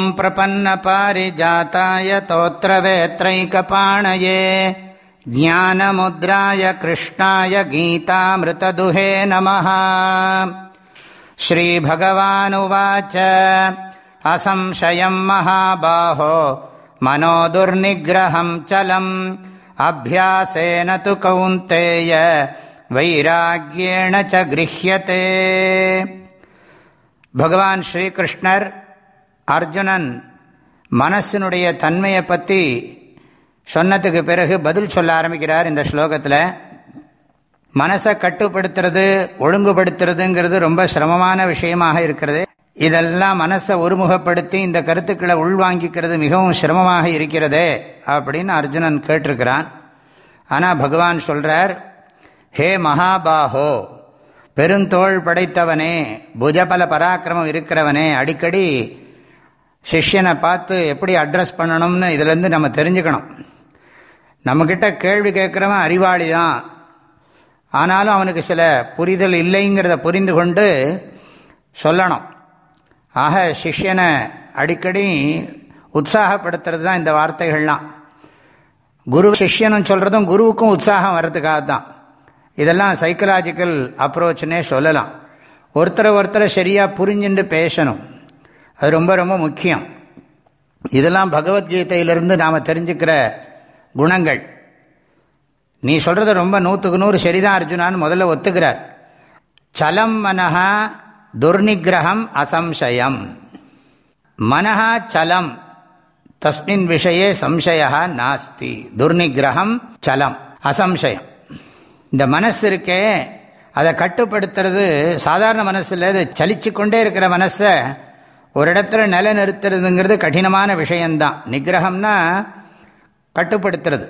पन्न पारिजाताय तोत्रवेत्रैकपाणये ज्ञानमुद्राय कृष्णाय गीतामृतदुहे नमः। श्रीभगवानुवाच असंशयम् महाबाहो मनो दुर्निग्रहम् चलम् अभ्यासेन तु कौन्तेय वैराग्येण च गृह्यते। भगवान् श्रीकृष्णर् அர்ஜுனன் மனசினுடைய தன்மையை பற்றி சொன்னதுக்கு பிறகு பதில் சொல்ல ஆரம்பிக்கிறார் இந்த ஸ்லோகத்தில். மனசை கட்டுப்படுத்துறது ஒழுங்குபடுத்துறதுங்கிறது ரொம்ப சிரமமான விஷயமாக இருக்கிறது. இதெல்லாம் மனசை ஒருமுகப்படுத்தி இந்த கருத்துக்களை உள்வாங்கிக்கிறது மிகவும் சிரமமாக இருக்கிறதே அப்படின்னு அர்ஜுனன் கேட்டிருக்கிறான். ஆனால் பகவான் சொல்கிறார் ஹே மகாபாஹோ பெருந்தோள் படைத்தவனே புஜபல பராக்கிரமம் இருக்கிறவனே அடிக்கடி சிஷ்யனை பார்த்து எப்படி அட்ரஸ் பண்ணணும்னு இதுலேருந்து நம்ம தெரிஞ்சுக்கணும். நம்மக்கிட்ட கேள்வி கேட்குறவன் அறிவாளி தான் ஆனாலும் அவனுக்கு சில புரிதல் இல்லைங்கிறத புரிந்து கொண்டு சொல்லணும். ஆக சிஷ்யனை அடிக்கடி உற்சாகப்படுத்துறது தான் இந்த வார்த்தைகள்லாம். குரு சிஷ்யனும் சொல்கிறதும் குருவுக்கும் உற்சாகம் வர்றதுக்காக தான் இதெல்லாம் சைக்கலாஜிக்கல் அப்ரோச்னே சொல்லலாம். ஒருத்தரை ஒருத்தரை சரியாக புரிஞ்சுட்டு பேசணும். அது ரொம்ப ரொம்ப முக்கியம். இதெல்லாம் பகவத்கீதையிலிருந்து நாம் தெரிஞ்சுக்கிற குணங்கள். நீ சொல்கிறது ரொம்ப நூற்றுக்கு நூறு சரிதான் அர்ஜுனான்னு முதல்ல ஒத்துக்கிறார். சலம் மனஹா துர்நிகிரகம் அசம்சயம். மனஹா சலம் தஸ்மின் விஷயே சம்சயா நாஸ்தி. துர்நிகிரகம் சலம் அசம்சயம். இந்த மனசு இருக்கே அதை கட்டுப்படுத்துறது சாதாரண மனசில் இது சலிச்சு கொண்டே இருக்கிற மனசை ஒரு இடத்துல நிலைநிறுத்துறதுங்கிறது கடினமான விஷயந்தான் நிகிரகம்னா கட்டுப்படுத்துறது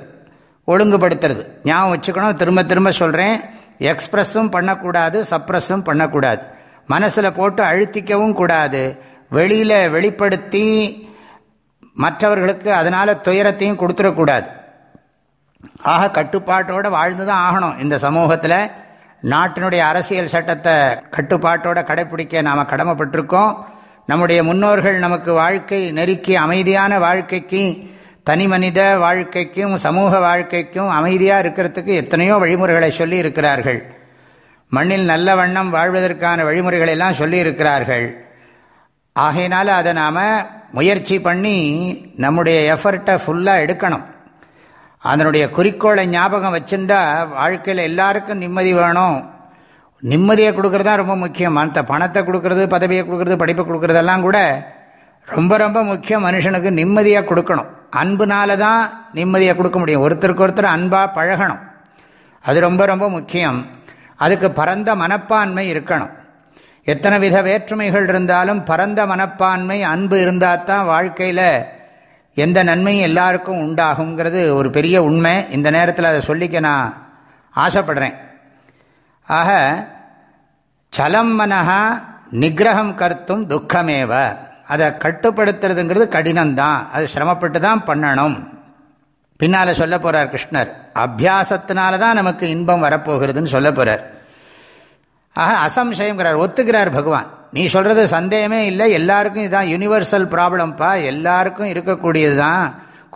ஒழுங்குபடுத்துறது. ஞாபகம் வச்சுக்கணும் திரும்ப திரும்ப சொல்கிறேன் எக்ஸ்ப்ரெஸ்ஸும் பண்ணக்கூடாது சப்ரஸும் பண்ணக்கூடாது. மனசில் போட்டு அழுத்திக்கவும் கூடாது. வெளியில் வெளிப்படுத்தி மற்றவர்களுக்கு அதனால் துயரத்தையும் கொடுத்துடக்கூடாது ஆக கட்டுப்பாட்டோடு வாழ்ந்து தான் ஆகணும் இந்த சமூகத்தில். நாட்டினுடைய அரசியல் சட்டத்தை கட்டுப்பாட்டோடு கடைப்பிடிக்க நாம் கடமைப்பட்டிருக்கோம். நம்முடைய முன்னோர்கள் நமக்கு வாழ்க்கை நெருக்கி அமைதியான வாழ்க்கைக்கு தனி மனித வாழ்க்கைக்கும் சமூக வாழ்க்கைக்கும் அமைதியாக இருக்கிறதுக்கு எத்தனையோ வழிமுறைகளை சொல்லி இருக்கிறார்கள் மண்ணில் நல்ல வண்ணம் வாழ்வதற்கான வழிமுறைகளை எல்லாம் சொல்லி இருக்கிறார்கள் ஆகையினால அதை நாம் முயற்சி பண்ணி நம்முடைய எஃபர்ட்டை ஃபுல்லாக எடுக்கணும். அதனுடைய குறிக்கோளை ஞாபகம் வச்சுட்டா வாழ்க்கையில் எல்லாருக்கும் நிம்மதி வேணும். நிம்மதியை கொடுக்கறது தான் ரொம்ப முக்கியம். அந்த பணத்தை கொடுக்கறது பதவியை கொடுக்கறது படிப்பை கொடுக்கறதெல்லாம் கூட ரொம்ப ரொம்ப முக்கியம். மனுஷனுக்கு நிம்மதியாக கொடுக்கணும். அன்புனால தான் நிம்மதியை கொடுக்க முடியும். ஒருத்தருக்கு ஒருத்தர் அன்பாக பழகணும். அது ரொம்ப ரொம்ப முக்கியம். அதுக்கு பரந்த மனப்பான்மை இருக்கணும். எத்தனை வித வேற்றுமைகள் இருந்தாலும் பரந்த மனப்பான்மை அன்பு இருந்தால் தான் வாழ்க்கையில் எந்த நன்மையும் எல்லாருக்கும் உண்டாகுங்கிறது ஒரு பெரிய உண்மை. இந்த நேரத்தில் அதை சொல்லிக்க நான் ஆசைப்படுறேன். ஆக சலம் மனஹா நிகிரகம் கருத்தும் துக்கமேவ. அதை கட்டுப்படுத்துறதுங்கிறது கடினம்தான். அது சிரமப்பட்டு தான் பண்ணணும். பின்னால் சொல்ல போகிறார் கிருஷ்ணர். அபியாசத்தினால தான் நமக்கு இன்பம் வரப்போகிறதுன்னு சொல்ல போகிறார் ஆக அசம்சயங்கிறார் ஒத்துக்கிறார் பகவான். நீ சொல்கிறது சந்தேகமே இல்லை. எல்லாருக்கும் இதுதான் யூனிவர்சல் ப்ராப்ளம்ப்பா எல்லாருக்கும் இருக்கக்கூடியது தான்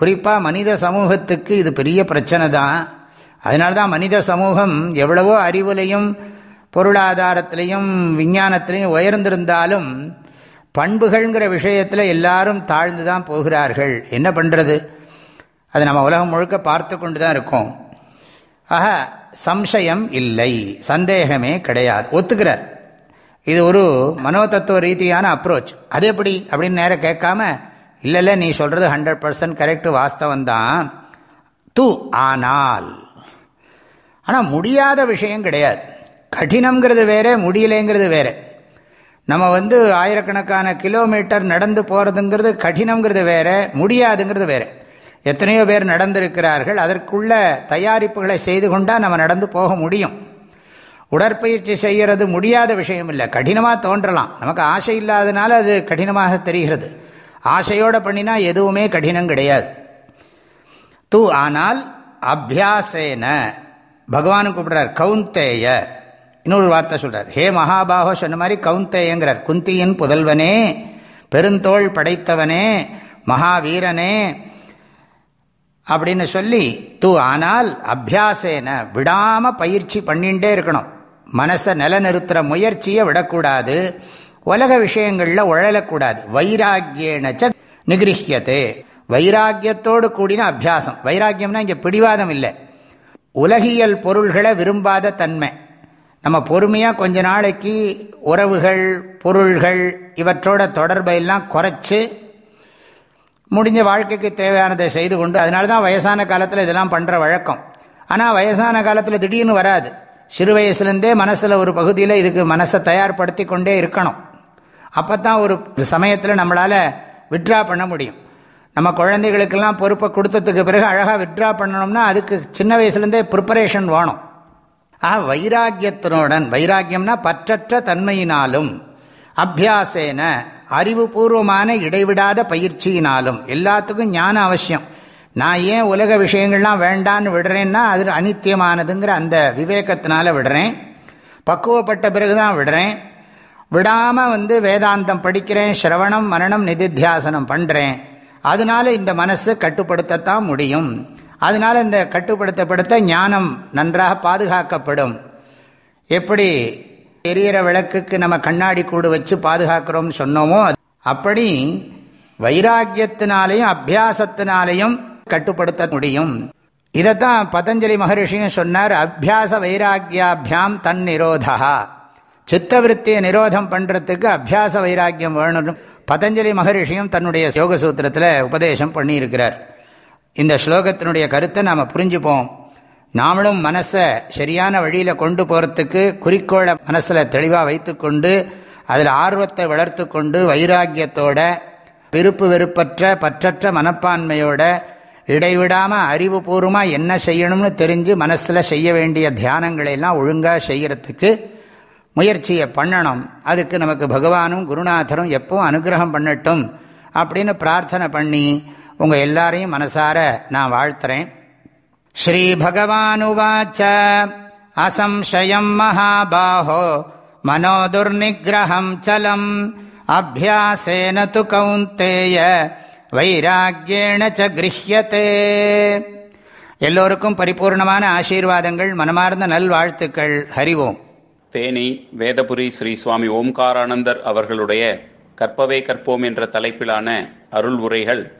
குறிப்பாக மனித சமூகத்துக்கு இது பெரிய பிரச்சனை தான் அதனால தான் மனித சமூகம் எவ்வளவோ அறிவுலையும் பொருளாதாரத்திலையும் விஞ்ஞானத்திலையும் உயர்ந்திருந்தாலும் பண்புகள்ங்கிற விஷயத்தில் எல்லாரும் தாழ்ந்து தான் போகிறார்கள். என்ன பண்ணுறது அது நம்ம உலகம் முழுக்க பார்த்து கொண்டு தான் இருக்கோம். ஆக சம்சயம் இல்லை. சந்தேகமே கிடையாது. ஒத்துக்கிறார். இது ஒரு மனோதத்துவ ரீதியான அப்ரோச் அது எப்படி? அப்படின்னு நேரம் கேட்காம இல்லை இல்லை நீ சொல்கிறது ஹண்ட்ரட் பர்சன்ட் கரெக்டு வாஸ்தவம் தான் தூ ஆனால். ஆனால் முடியாத விஷயம் கிடையாது. கடினங்கிறது வேற முடியலைங்கிறது வேற. நம்ம வந்து ஆயிரக்கணக்கான கிலோமீட்டர் நடந்து போகிறதுங்கிறது கடினங்கிறது வேற முடியாதுங்கிறது வேற. எத்தனையோ பேர் நடந்திருக்கிறார்கள் அதற்குள்ள தயாரிப்புகளை செய்து கொண்டால் நம்ம நடந்து போக முடியும். உடற்பயிற்சி செய்கிறது முடியாத விஷயம் இல்லை கடினமாக தோன்றலாம். நமக்கு ஆசை இல்லாதனால அது கடினமாக தெரிகிறது. ஆசையோடு பண்ணினா எதுவுமே கடினம் கிடையாது. தூ ஆனால் அபியாசேன. பகவானு கூப்பிடுறார் கவுந்தேய இன்னொரு வார்த்தை சொல்றார். ஹே மகாபாகோ சொன்ன மாதிரி கவுந்தேயங்கிறார். குந்தியின் புதல்வனே பெருந்தோள் படைத்தவனே மகாவீரனே அப்படின்னு சொல்லி தூ ஆனால் அபியாசேன விடாம பயிற்சி பண்ணிகிட்டே இருக்கணும். மனசை நிலநிறுத்துற முயற்சியை விடக்கூடாது. உலக விஷயங்களில் உழலக்கூடாது. வைராக்கியனச்ச நிகிருஹியத்தே வைராக்கியத்தோடு கூடின அபியாசம். வைராக்கியம்னா இங்கே பிடிவாதம் இல்லை. உலகியல் பொருள்களை விரும்பாத தன்மை. நம்ம பொறுமையாக கொஞ்ச நாளைக்கு உறவுகள் பொருள்கள் இவற்றோட தொடர்பை எல்லாம் குறைச்சி முடிஞ்ச வாழ்க்கைக்கு தேவையானதை செய்து கொண்டு அதனால தான் வயசான காலத்தில் இதெல்லாம் பண்ணுற வழக்கம். ஆனால் வயசான காலத்தில் திடீர்னு வராது. சிறு வயசுலேருந்தே மனசில் ஒரு பகுதியில் இதுக்கு மனசை தயார்படுத்தி கொண்டே இருக்கணும். அப்போ தான் ஒரு சமயத்தில் நம்மளால் விட்ரா பண்ண முடியும். நம்ம குழந்தைகளுக்கெல்லாம் பொறுப்பை கொடுத்ததுக்கு பிறகு அழகாக விட்ரா பண்ணணும்னா அதுக்கு சின்ன வயசுலேருந்தே ப்ரிப்பரேஷன் வேணும். ஆ வைராக்கியத்தினுடன் வைராக்கியம்னா பற்றற்ற தன்மையினாலும் அபியாசேன அறிவுபூர்வமான இடைவிடாத பயிற்சியினாலும் எல்லாத்துக்கும் ஞானம் அவசியம். நான் ஏன் உலக விஷயங்கள்லாம் வேண்டான்னு விடுறேன்னா அது அனித்தியமானதுங்கிற அந்த விவேகத்தினால விடுறேன். பக்குவப்பட்ட பிறகுதான் விடுறேன். விடாமல் வந்து வேதாந்தம் படிக்கிறேன் சிரவணம் மரணம் நிதித்தியாசனம் பண்ணுறேன் அதனால இந்த மனசு கட்டுப்படுத்தத்தான் முடியும். அதனால் இந்த கட்டுப்படுத்தப்படுத்த ஞானம் நன்றாக பாதுகாக்கப்படும். எப்படி எரியற விளக்குக்கு நம்ம கண்ணாடி கூடு வச்சு பாதுகாக்கிறோம்னு சொன்னோமோ அப்படி வைராக்கியத்தினாலையும் அபியாசத்தினாலையும் கட்டுப்படுத்த முடியும். இதைத்தான் பதஞ்சலி மகரிஷியும் சொன்னார் அபியாச வைராக்கியாபியாம் தன் நிரோதா. சித்தவிருத்தியை நிரோதம் பண்ணுறதுக்கு அபியாச வைராக்கியம் வேணும். பதஞ்சலி மகரிஷியும் தன்னுடைய யோகசூத்திரத்தில் உபதேசம் பண்ணியிருக்கிறார். இந்த ஸ்லோகத்தினுடைய கருத்தை நாம் புரிஞ்சுப்போம். நாமளும் மனசை சரியான வழியில் கொண்டு போகிறதுக்கு குறிக்கோளை மனசில் தெளிவாக வைத்துக்கொண்டு அதில் ஆர்வத்தை வளர்த்து கொண்டு வைராக்கியத்தோட விருப்பு வெறுப்பற்ற பற்றற்ற மனப்பான்மையோட இடைவிடாமல் அறிவுபூர்வமாக என்ன செய்யணும்னு தெரிஞ்சு மனசில் செய்ய வேண்டிய தியானங்களை எல்லாம் ஒழுங்காக செய்கிறதுக்கு முயற்சியை பண்ணணும். அதுக்கு நமக்கு பகவானும் குருநாதரும் எப்பவும் அனுகிரகம் பண்ணட்டும் அப்படின்னு பிரார்த்தனை பண்ணி உங்கள் எல்லாரையும் மனசார நான் வாழ்த்துறேன். ஸ்ரீ பகவானுவாச்ச அசம்சயம் மகாபாஹோ. மனோ துர்நிகிரகம் சலம். அபியாசேன து கௌந்தேய. வைராக்கியேண ச கிரஹியத்தே எல்லோருக்கும் பரிபூர்ணமான ஆசீர்வாதங்கள் மனமார்ந்த நல்வாழ்த்துக்கள். ஹரிவோம் தேனி வேதபுரி ஸ்ரீ சுவாமி ஓம்காரானந்தர் அவர்களுடைய கற்பவே கற்போம் என்ற தலைப்பிலான அருள் உரைகள்